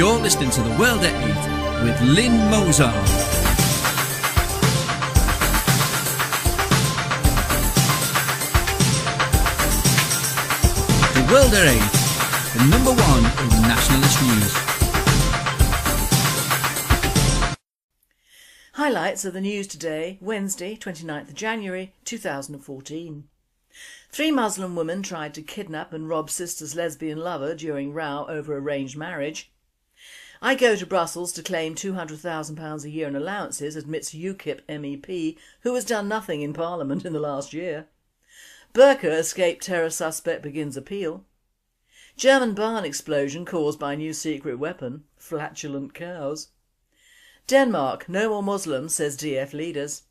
You're listening to The World at 8 with Lynn Mozar. The World at 8, the number one in nationalist news. Highlights of the news today, Wednesday 29th January 2014. Three Muslim women tried to kidnap and rob sister's lesbian lover during row over arranged marriage. I go to Brussels to claim £200,000 a year in allowances, admits UKIP MEP who has done nothing in Parliament in the last year. Burqa escaped terror suspect begins appeal. German barn explosion caused by new secret weapon, flatulent cows. Denmark, no more Muslims, says DF leaders.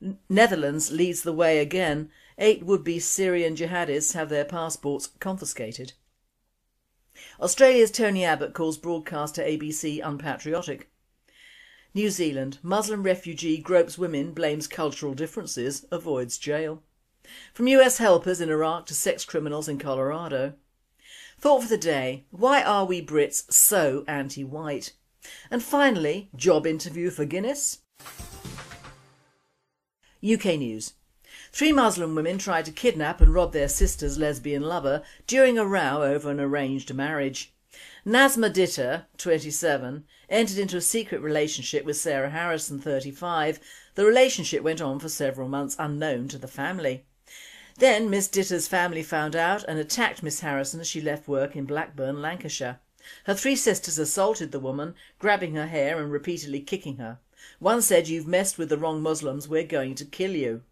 N Netherlands leads the way again Eight would-be Syrian jihadists have their passports confiscated. Australia's Tony Abbott calls broadcaster ABC unpatriotic. New Zealand, Muslim refugee gropes women, blames cultural differences, avoids jail. From US helpers in Iraq to sex criminals in Colorado. Thought for the day, why are we Brits so anti-white? And finally, job interview for Guinness? UK News Three Muslim women tried to kidnap and rob their sister's lesbian lover during a row over an arranged marriage. Nazma Dita, 27, entered into a secret relationship with Sarah Harrison, 35. The relationship went on for several months unknown to the family. Then Miss Dita's family found out and attacked Miss Harrison as she left work in Blackburn, Lancashire. Her three sisters assaulted the woman, grabbing her hair and repeatedly kicking her. One said you've messed with the wrong Muslims, we're going to kill you.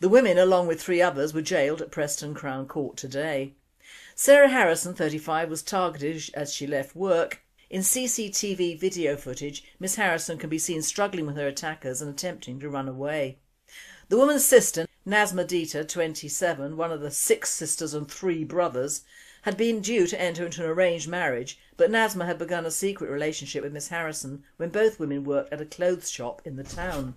The women along with three others were jailed at Preston Crown Court today. Sarah Harrison, 35, was targeted as she left work. In CCTV video footage, Miss Harrison can be seen struggling with her attackers and attempting to run away. The woman's sister, Nazma Dita, 27, one of the six sisters and three brothers, had been due to enter into an arranged marriage but Nazma had begun a secret relationship with Miss Harrison when both women worked at a clothes shop in the town.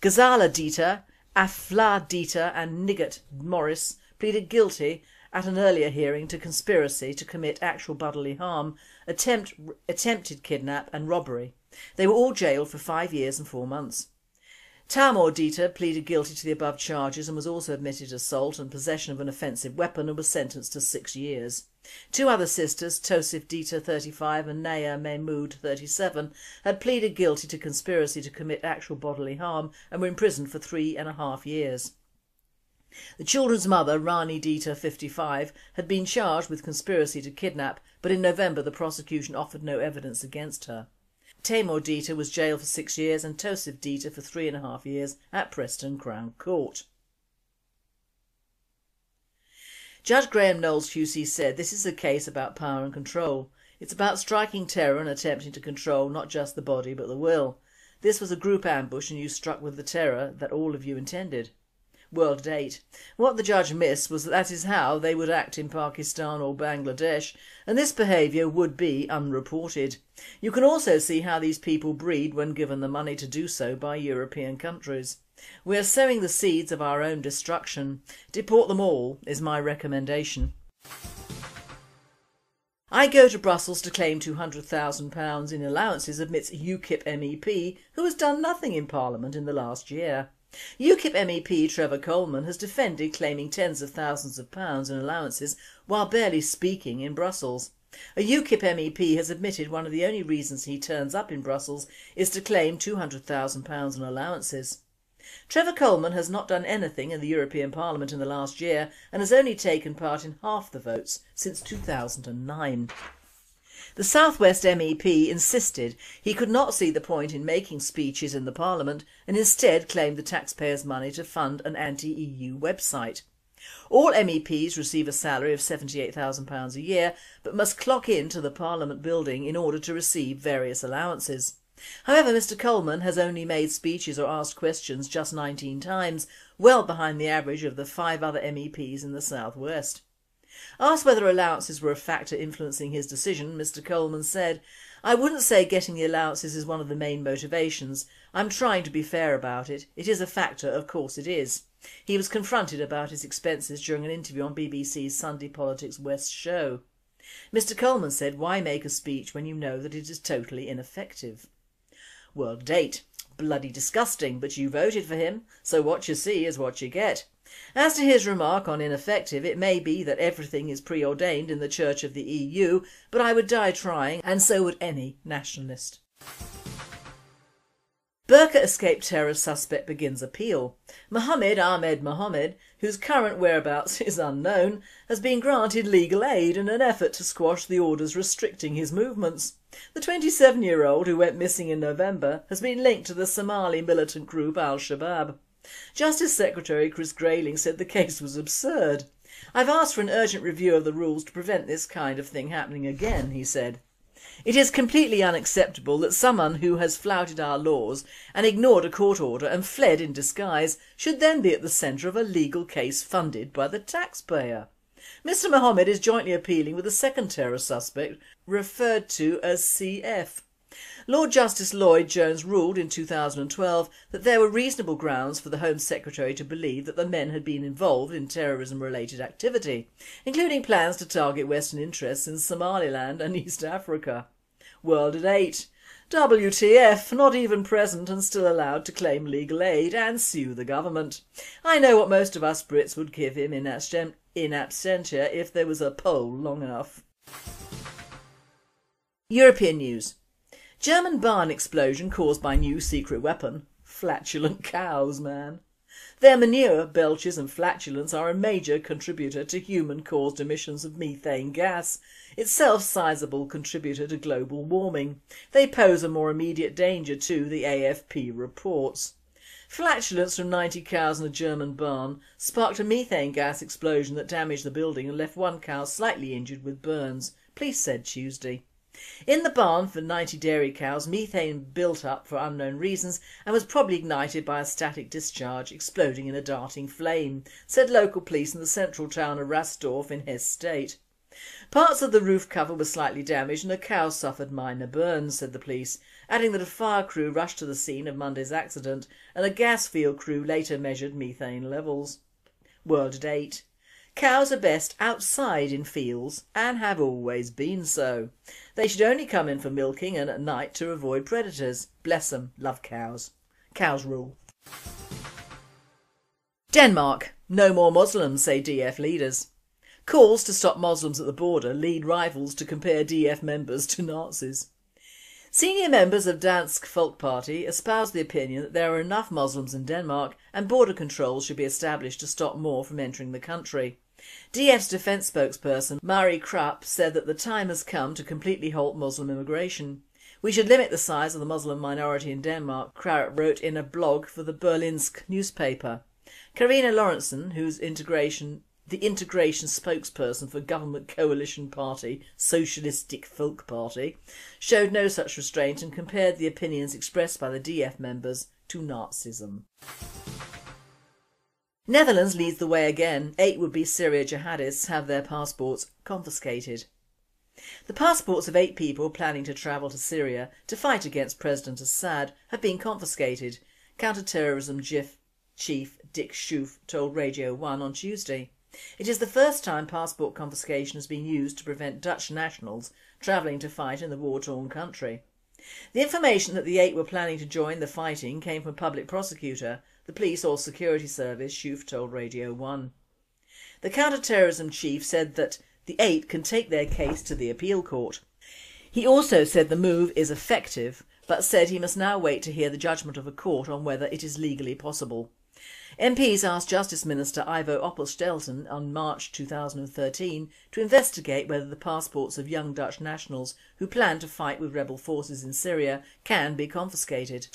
Ghazala Dita Afla Dita and Nighat Morris pleaded guilty at an earlier hearing to conspiracy to commit actual bodily harm, attempt, attempted kidnap and robbery. They were all jailed for five years and four months. Taimur Dita pleaded guilty to the above charges and was also admitted assault and possession of an offensive weapon and was sentenced to six years. Two other sisters, Tosif Dita 35 and Naya Mahmood 37 had pleaded guilty to conspiracy to commit actual bodily harm and were imprisoned for three and a half years. The children's mother, Rani Dita 55, had been charged with conspiracy to kidnap but in November the prosecution offered no evidence against her. Taimur Dita was jailed for six years and Tosif Dita for three and a half years at Preston Crown Court. Judge Graham Knowles QC said this is a case about power and control. It's about striking terror and attempting to control not just the body but the will. This was a group ambush and you struck with the terror that all of you intended. World at 8. What the judge missed was that that is how they would act in Pakistan or Bangladesh and this behaviour would be unreported. You can also see how these people breed when given the money to do so by European countries. We are sowing the seeds of our own destruction. Deport them all is my recommendation. I go to Brussels to claim £200,000 in allowances admits UKIP MEP who has done nothing in Parliament in the last year. UKIP MEP Trevor Colman has defended claiming tens of thousands of pounds in allowances while barely speaking in Brussels. A UKIP MEP has admitted one of the only reasons he turns up in Brussels is to claim £200,000 in allowances. Trevor Colman has not done anything in the European Parliament in the last year and has only taken part in half the votes since 2009. The South West MEP insisted he could not see the point in making speeches in the Parliament and instead claimed the taxpayers' money to fund an anti-EU website. All MEPs receive a salary of £78,000 a year but must clock in to the Parliament building in order to receive various allowances. However, Mr Colman has only made speeches or asked questions just 19 times, well behind the average of the five other MEPs in the South West. Asked whether allowances were a factor influencing his decision, Mr Colman said, I wouldn't say getting the allowances is one of the main motivations. I'm trying to be fair about it. It is a factor, of course it is. He was confronted about his expenses during an interview on BBC's Sunday Politics West show. Mr Colman said why make a speech when you know that it is totally ineffective. World at 8. Bloody disgusting but you voted for him so what you see is what you get. As to his remark on ineffective it may be that everything is preordained in the Church of the EU but I would die trying and so would any nationalist. Burqa escaped terror suspect begins appeal. Mohammed Ahmed Mohammed, whose current whereabouts is unknown, has been granted legal aid in an effort to squash the orders restricting his movements. The 27 year old who went missing in November has been linked to the Somali militant group Al-Shabaab. Justice Secretary Chris Grayling said the case was absurd. I've asked for an urgent review of the rules to prevent this kind of thing happening again, he said. It is completely unacceptable that someone who has flouted our laws and ignored a court order and fled in disguise should then be at the centre of a legal case funded by the taxpayer. Mr Mohammed is jointly appealing with a second terror suspect referred to as CF. Lord Justice Lloyd Jones ruled in 2012 that there were reasonable grounds for the Home Secretary to believe that the men had been involved in terrorism related activity, including plans to target Western interests in Somaliland and East Africa. World at 8. WTF, not even present and still allowed to claim legal aid and sue the government. I know what most of us Brits would give him in, in absentia if there was a poll long enough. European news. German barn explosion caused by new secret weapon. Flatulent cows, man. Their manure, belches and flatulence are a major contributor to human-caused emissions of methane gas, itself sizable contributor to global warming. They pose a more immediate danger too, the AFP reports. Flatulence from 90 cows in a German barn sparked a methane gas explosion that damaged the building and left one cow slightly injured with burns, police said Tuesday. In the barn for 90 dairy cows methane built up for unknown reasons and was probably ignited by a static discharge exploding in a darting flame, said local police in the central town of Rasdorf in Hesse state. Parts of the roof cover were slightly damaged and a cow suffered minor burns, said the police, adding that a fire crew rushed to the scene of Monday's accident and a gas field crew later measured methane levels. World at 8. Cows are best outside in fields and have always been so. They should only come in for milking and at night to avoid predators. Bless them, love cows. Cows rule. Denmark. No more Muslims, say DF leaders. Calls to stop Muslims at the border lead rivals to compare DF members to Nazis. Senior members of Dansk Folkeparti espouse the opinion that there are enough Muslims in Denmark and border controls should be established to stop more from entering the country. DF's defence spokesperson Marie Krarup said that the time has come to completely halt Muslim immigration. We should limit the size of the Muslim minority in Denmark, Krarup wrote in a blog for the Berlingske newspaper. Karina Lorentzen, whose integration the integration spokesperson for government coalition party Socialistic Folk Party, showed no such restraint and compared the opinions expressed by the DF members to Nazism. Netherlands leads the way again. Eight would-be Syria jihadists have their passports confiscated. The passports of eight people planning to travel to Syria to fight against President Assad have been confiscated, counter-terrorism chief Dick Schoof told Radio 1 on Tuesday. It is the first time passport confiscation has been used to prevent Dutch nationals travelling to fight in the war-torn country. The information that the eight were planning to join the fighting came from a public prosecutor the police or security service, Schoof told Radio 1. The counter-terrorism chief said that the eight can take their case to the appeal court. He also said the move is effective but said he must now wait to hear the judgment of a court on whether it is legally possible. MPs asked Justice Minister Ivo Opstelten on March 2013 to investigate whether the passports of young Dutch nationals who plan to fight with rebel forces in Syria can be confiscated.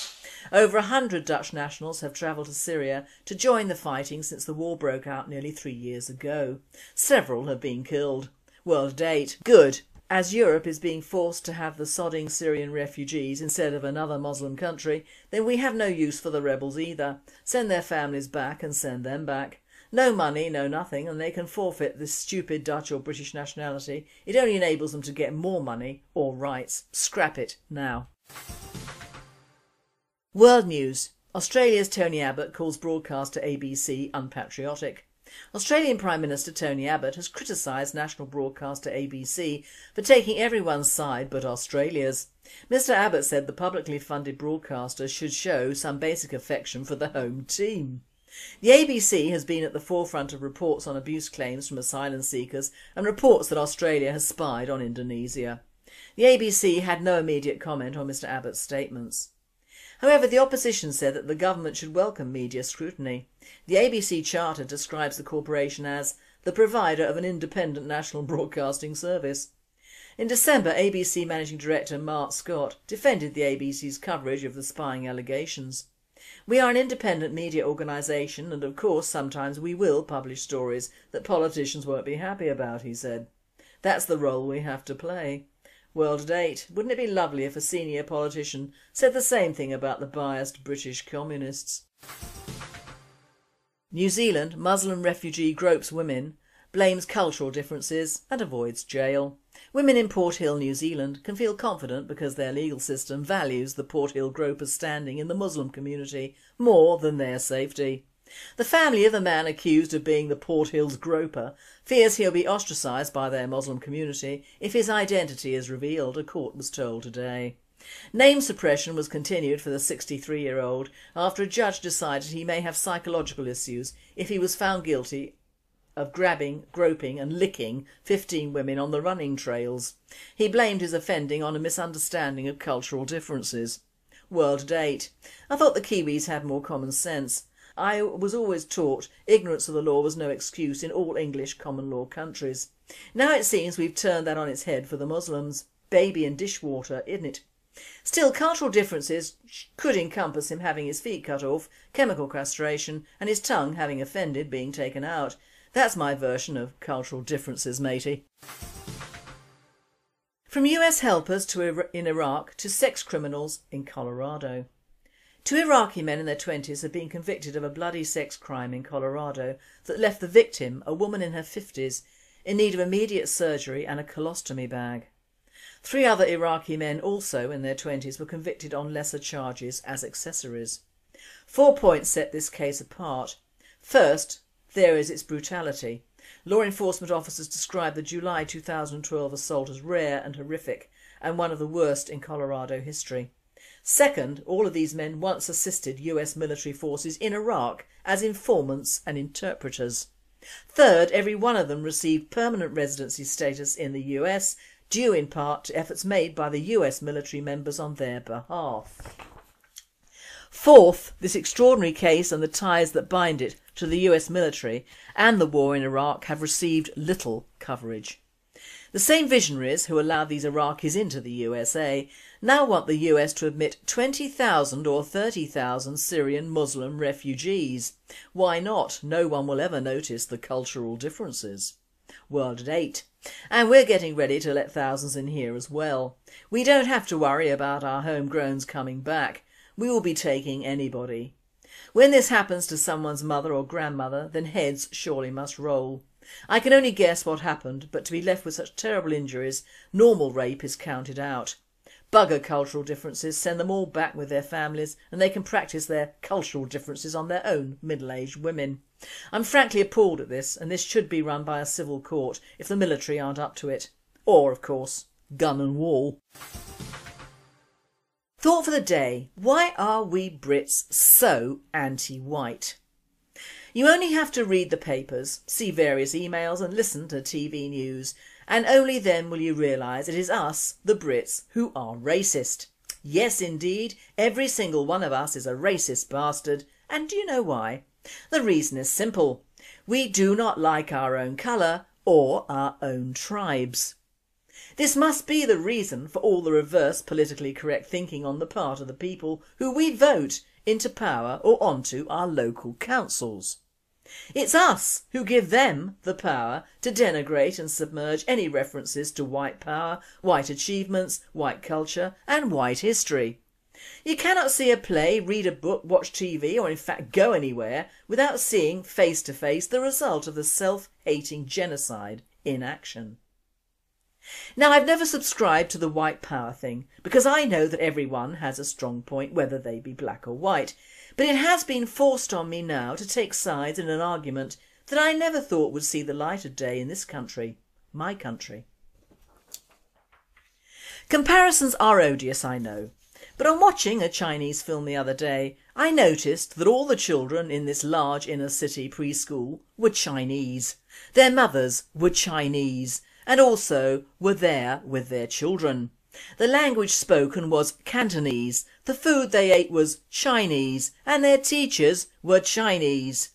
Over a hundred Dutch nationals have travelled to Syria to join the fighting since the war broke out nearly three years ago. Several have been killed. World at 8. Good as Europe is being forced to have the sodding Syrian refugees instead of another Muslim country, then we have no use for the rebels either. Send their families back and send them back. No money, no nothing, and they can forfeit this stupid Dutch or British nationality. It only enables them to get more money or rights. Scrap it now. World News Australia's Tony Abbott calls broadcaster ABC unpatriotic. Australian Prime Minister Tony Abbott has criticised national broadcaster ABC for taking everyone's side but Australia's. Mr Abbott said the publicly funded broadcaster should show some basic affection for the home team. The ABC has been at the forefront of reports on abuse claims from asylum seekers and reports that Australia has spied on Indonesia. The ABC had no immediate comment on Mr Abbott's statements. However, the opposition said that the government should welcome media scrutiny. The ABC Charter describes the corporation as the provider of an independent national broadcasting service. In December, ABC Managing Director Mark Scott defended the ABC's coverage of the spying allegations. We are an independent media organisation and of course sometimes we will publish stories that politicians won't be happy about, he said. That's the role we have to play. World at 8. Wouldn't it be lovely if a senior politician said the same thing about the biased British communists? New Zealand Muslim refugee gropes women, blames cultural differences and avoids jail. Women in Port Hill, New Zealand can feel confident because their legal system values the Port Hill gropers' standing in the Muslim community more than their safety. The family of the man accused of being the Port Hills groper fears he'll be ostracised by their Muslim community if his identity is revealed, a court was told today. Name suppression was continued for the 63-year-old after a judge decided he may have psychological issues if he was found guilty of grabbing, groping and licking 15 women on the running trails. He blamed his offending on a misunderstanding of cultural differences. World at 8. I thought the Kiwis had more common sense. I was always taught ignorance of the law was no excuse in all English common law countries. Now it seems we've turned that on its head for the Muslims. Baby and dishwater, isn't it? Still, cultural differences could encompass him having his feet cut off, chemical castration and his tongue, having offended, being taken out. That's my version of cultural differences, matey. From US helpers to in Iraq to sex criminals in Colorado. Two Iraqi men in their twenties have been convicted of a bloody sex crime in Colorado that left the victim, a woman in her fifties, in need of immediate surgery and a colostomy bag. Three other Iraqi men also in their twenties were convicted on lesser charges as accessories. Four points set this case apart. First, there is its brutality. Law enforcement officers describe the July 2012 assault as rare and horrific and one of the worst in Colorado history. Second, all of these men once assisted US military forces in Iraq as informants and interpreters. Third, every one of them received permanent residency status in the US due in part to efforts made by the US military members on their behalf. Fourth, this extraordinary case and the ties that bind it to the US military and the war in Iraq have received little coverage. The same visionaries who allowed these Iraqis into the USA now want the US to admit 20,000 or 30,000 Syrian Muslim refugees. Why not? No one will ever notice the cultural differences. World at 8. And we're getting ready to let thousands in here as well. We don't have to worry about our homegrowns coming back. We will be taking anybody. When this happens to someone's mother or grandmother then heads surely must roll. I can only guess what happened but to be left with such terrible injuries normal rape is counted out. Bugger cultural differences, send them all back with their families and they can practice their cultural differences on their own middle-aged women. I'm frankly appalled at this and this should be run by a civil court if the military aren't up to it. Or, of course, gun and wall. Thought for the day, why are we Brits so anti-white? You only have to read the papers, see various emails and listen to TV news and only then will you realise it is us, the Brits, who are racist. Yes indeed, every single one of us is a racist bastard and do you know why? The reason is simple. We do not like our own colour or our own tribes. This must be the reason for all the reverse politically correct thinking on the part of the people who we vote into power or onto our local councils. It's us who give them the power to denigrate and submerge any references to white power, white achievements, white culture and white history. You cannot see a play, read a book, watch TV or in fact go anywhere without seeing face to face the result of the self-hating genocide in action. Now I've never subscribed to the white power thing because I know that everyone has a strong point whether they be black or white but it has been forced on me now to take sides in an argument that I never thought would see the light of day in this country, my country. Comparisons are odious I know, but on watching a Chinese film the other day I noticed that all the children in this large inner city preschool were Chinese, their mothers were Chinese and also were there with their children. The language spoken was Cantonese, the food they ate was Chinese and their teachers were Chinese.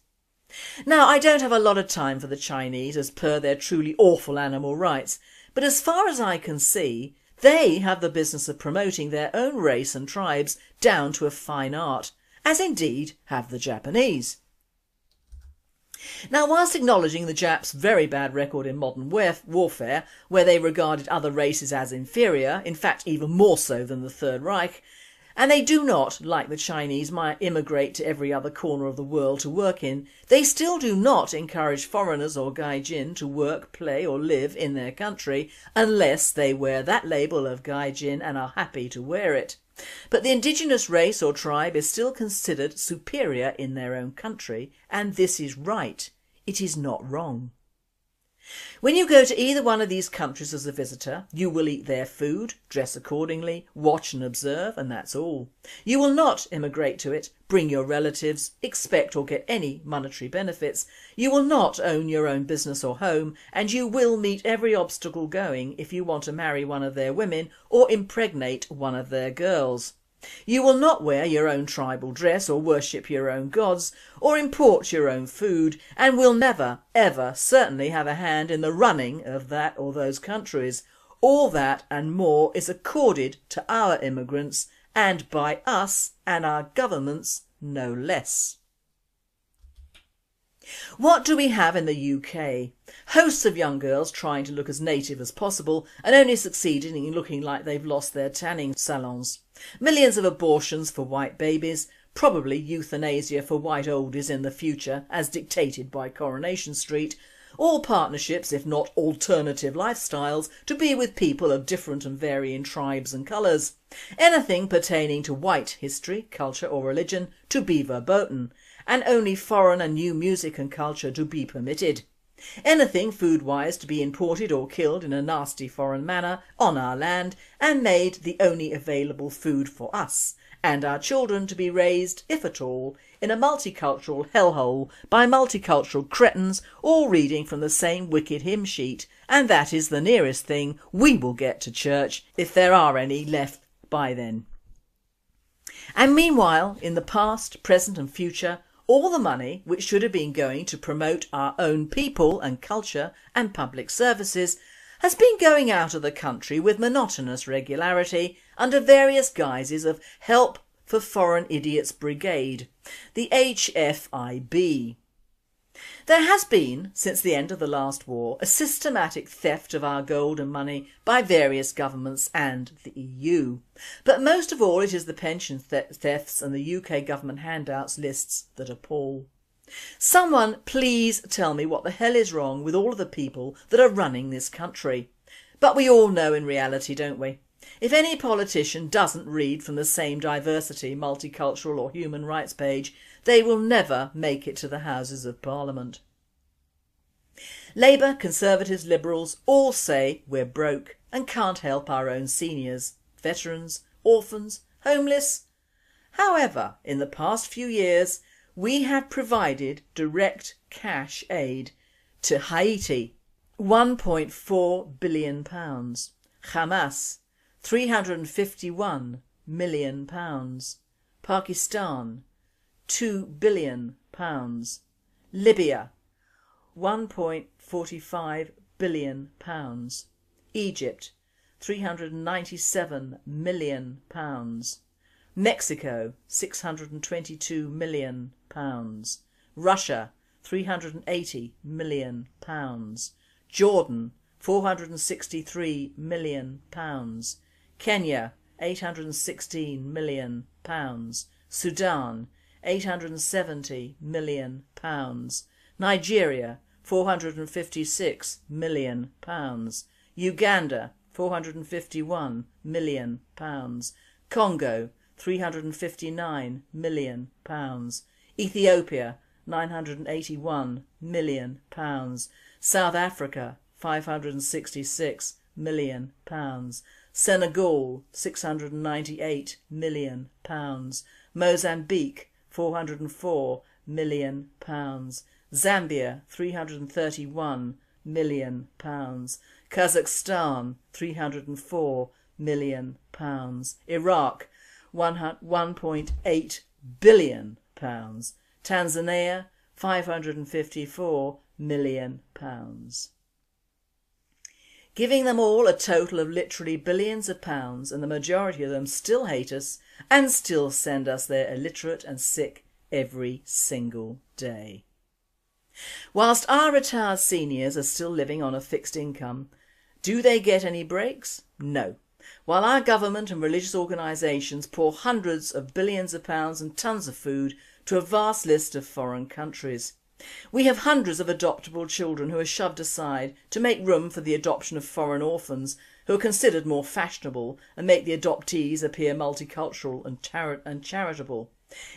Now I don't have a lot of time for the Chinese as per their truly awful animal rights but as far as I can see they have the business of promoting their own race and tribes down to a fine art, as indeed have the Japanese. Now whilst acknowledging the Japs' very bad record in modern warfare, where they regarded other races as inferior, in fact even more so than the Third Reich, and they do not, like the Chinese, immigrate to every other corner of the world to work in, they still do not encourage foreigners or gaijin to work, play or live in their country unless they wear that label of gaijin and are happy to wear it. But the indigenous race or tribe is still considered superior in their own country and this is right, it is not wrong. When you go to either one of these countries as a visitor you will eat their food, dress accordingly, watch and observe and that's all. You will not immigrate to it, bring your relatives, expect or get any monetary benefits, you will not own your own business or home and you will meet every obstacle going if you want to marry one of their women or impregnate one of their girls. You will not wear your own tribal dress or worship your own gods or import your own food and will never ever certainly have a hand in the running of that or those countries. All that and more is accorded to our immigrants and by us and our governments no less. What do we have in the UK? Hosts of young girls trying to look as native as possible and only succeeding in looking like they've lost their tanning salons. Millions of abortions for white babies, probably euthanasia for white oldies in the future as dictated by Coronation Street, all partnerships if not alternative lifestyles to be with people of different and varying tribes and colours. Anything pertaining to white history, culture or religion to be verboten and only foreign and new music and culture to be permitted. Anything food-wise to be imported or killed in a nasty foreign manner on our land and made the only available food for us and our children to be raised, if at all, in a multicultural hellhole by multicultural cretins all reading from the same wicked hymn sheet and that is the nearest thing we will get to church if there are any left by then. And meanwhile in the past, present and future all the money which should have been going to promote our own people and culture and public services has been going out of the country with monotonous regularity under various guises of Help for Foreign Idiots Brigade, the HFIB. There has been, since the end of the last war, a systematic theft of our gold and money by various governments and the EU. But most of all it is the pension thefts and the UK government handouts lists that appall. Someone please tell me what the hell is wrong with all of the people that are running this country. But we all know in reality, don't we? If any politician doesn't read from the same diversity, multicultural or human rights page, they will never make it to the Houses of Parliament. Labour, Conservatives, Liberals all say we're broke and can't help our own seniors, veterans, orphans, homeless. However, in the past few years we have provided direct cash aid to Haiti, £1.4 billion, Hamas, £351 million, Pakistan, £2 billion, Libya, 1.45 billion pounds, Egypt 397 million pounds, Mexico 622 million pounds, Russia 380 million pounds, Jordan 463 million pounds, Kenya 816 million pounds, Sudan 870 million pounds, Nigeria 456 million pounds, Uganda 451 million pounds, Congo 359 million pounds, Ethiopia 981 million pounds, South Africa 566 million pounds, Senegal 698 million pounds, Mozambique 404 million pounds, Zambia 331 million pounds, Kazakhstan 304 million pounds, Iraq 1.8 billion pounds, Tanzania 554 million pounds. Giving them all a total of literally billions of pounds and the majority of them still hate us and still send us their illiterate and sick every single day. Whilst our retired seniors are still living on a fixed income, do they get any breaks? No. While our government and religious organisations pour hundreds of billions of pounds and tons of food to a vast list of foreign countries. We have hundreds of adoptable children who are shoved aside to make room for the adoption of foreign orphans who are considered more fashionable and make the adoptees appear multicultural and, chari and charitable.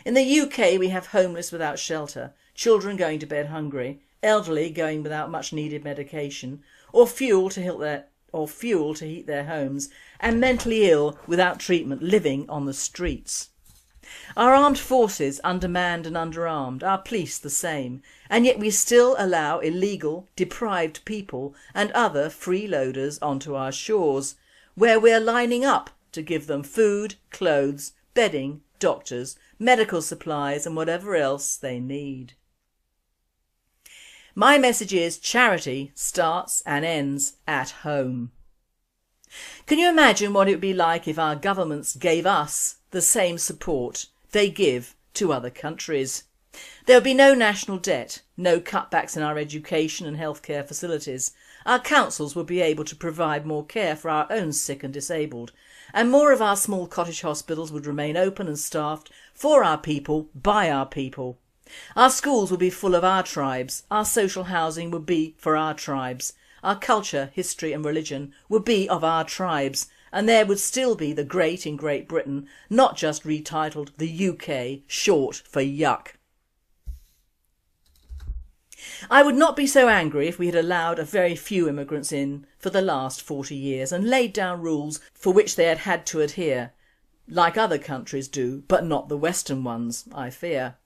In the UK we have homeless without shelter, children going to bed hungry, elderly going without much needed medication or fuel to heat their, or fuel to heat their homes and mentally ill without treatment living on the streets. Our armed forces undermanned and underarmed, our police the same, and yet we still allow illegal, deprived people and other freeloaders onto our shores, where we are lining up to give them food, clothes, bedding, doctors, medical supplies and whatever else they need. My message is charity starts and ends at home. Can you imagine what it would be like if our governments gave us the same support they give to other countries? There would be no national debt, no cutbacks in our education and healthcare facilities. Our councils would be able to provide more care for our own sick and disabled and more of our small cottage hospitals would remain open and staffed for our people by our people. Our schools would be full of our tribes, our social housing would be for our tribes, our culture, history and religion would be of our tribes and there would still be the great in Great Britain, not just retitled the UK, short for yuck. I would not be so angry if we had allowed a very few immigrants in for the last 40 years and laid down rules for which they had had to adhere, like other countries do, but not the Western ones, I fear.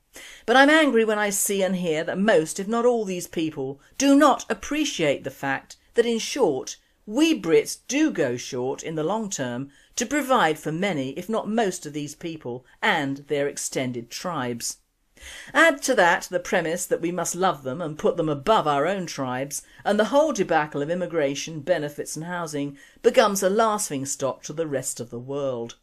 But I'm angry when I see and hear that most, if not all these people, do not appreciate the fact that in short, we Brits do go short in the long term to provide for many, if not most of these people and their extended tribes. Add to that the premise that we must love them and put them above our own tribes and the whole debacle of immigration, benefits and housing becomes a laughing stock to the rest of the world.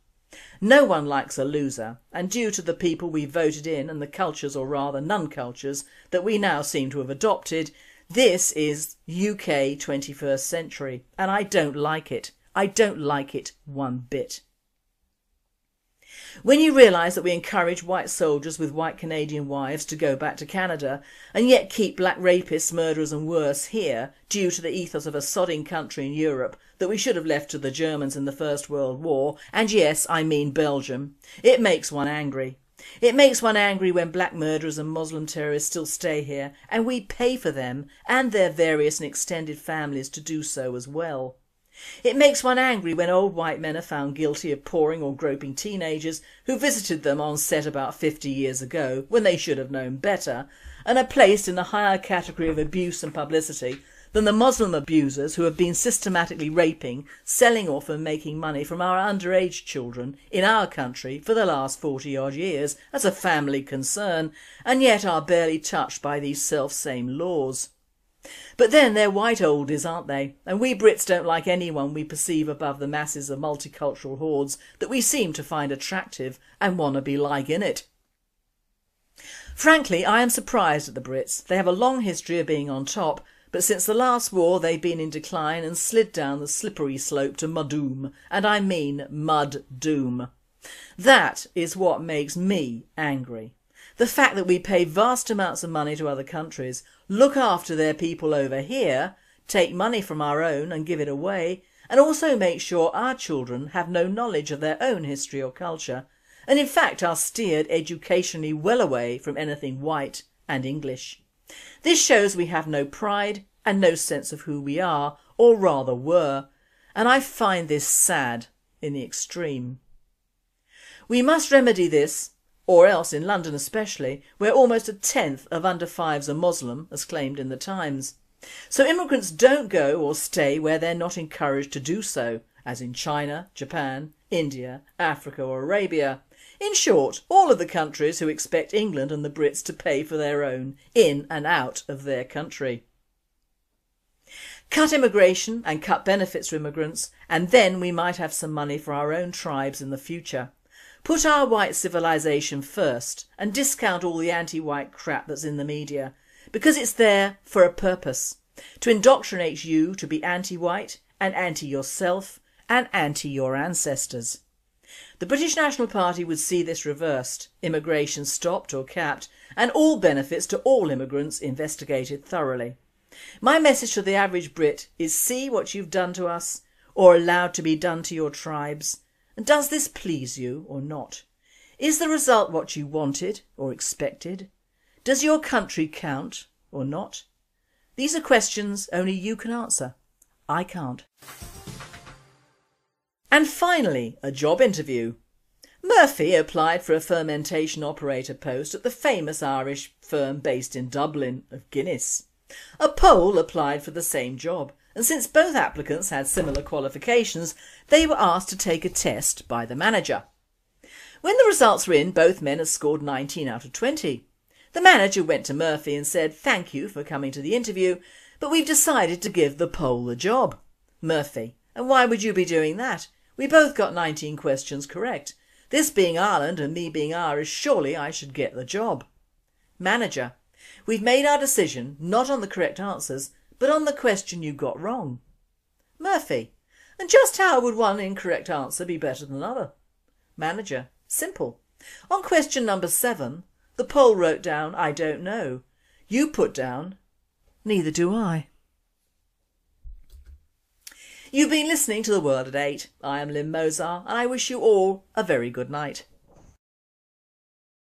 No one likes a loser and due to the people we voted in and the cultures or rather non-cultures that we now seem to have adopted, this is UK 21st century and I don't like it. I don't like it one bit. When you realise that we encourage white soldiers with white Canadian wives to go back to Canada and yet keep black rapists, murderers and worse here due to the ethos of a sodding country in Europe that we should have left to the Germans in the First World War, and yes, I mean Belgium, it makes one angry. It makes one angry when black murderers and Muslim terrorists still stay here and we pay for them and their various and extended families to do so as well. It makes one angry when old white men are found guilty of pawing or groping teenagers who visited them on set about 50 years ago when they should have known better and are placed in the higher category of abuse and publicity than the Muslim abusers who have been systematically raping, selling off and making money from our underage children in our country for the last 40 odd years as a family concern and yet are barely touched by these self-same laws. But then they're white oldies, aren't they? And we Brits don't like anyone we perceive above the masses of multicultural hordes that we seem to find attractive and want to be like in it. Frankly, I am surprised at the Brits. They have a long history of being on top, but since the last war they've been in decline and slid down the slippery slope to muddoom, and I mean mud doom. That is what makes me angry. The fact that we pay vast amounts of money to other countries, look after their people over here, take money from our own and give it away and also make sure our children have no knowledge of their own history or culture and in fact are steered educationally well away from anything white and English. This shows we have no pride and no sense of who we are, or rather were, and I find this sad in the extreme. We must remedy this, or else in London especially, where almost a tenth of under fives are Muslim as claimed in the Times. So immigrants don't go or stay where they're not encouraged to do so, as in China, Japan, India, Africa or Arabia. In short, all of the countries who expect England and the Brits to pay for their own in and out of their country. Cut immigration and cut benefits for immigrants and then we might have some money for our own tribes in the future. Put our white civilisation first and discount all the anti-white crap that's in the media because it's there for a purpose to indoctrinate you to be anti-white and anti yourself and anti your ancestors. The British National Party would see this reversed, immigration stopped or capped and all benefits to all immigrants investigated thoroughly. My message to the average Brit is see what you've done to us or allowed to be done to your tribes and does this please you or not? Is the result what you wanted or expected? Does your country count or not? These are questions only you can answer. I can't. And finally, a job interview. Murphy applied for a fermentation operator post at the famous Irish firm based in Dublin of Guinness. A Pole applied for the same job and since both applicants had similar qualifications they were asked to take a test by the manager. When the results were in both men had scored 19 out of 20. The manager went to Murphy and said thank you for coming to the interview but we've decided to give the Pole the job. Murphy and why would you be doing that? We both got 19 questions correct. This being Ireland and me being Irish surely I should get the job. Manager We've made our decision not on the correct answers but on the question you got wrong. Murphy and just how would one incorrect answer be better than another? Manager Simple. On question number seven the poll wrote down I don't know. You put down neither do I. You've been listening to The World at 8. I am Lynn Mozar and I wish you all a very good night.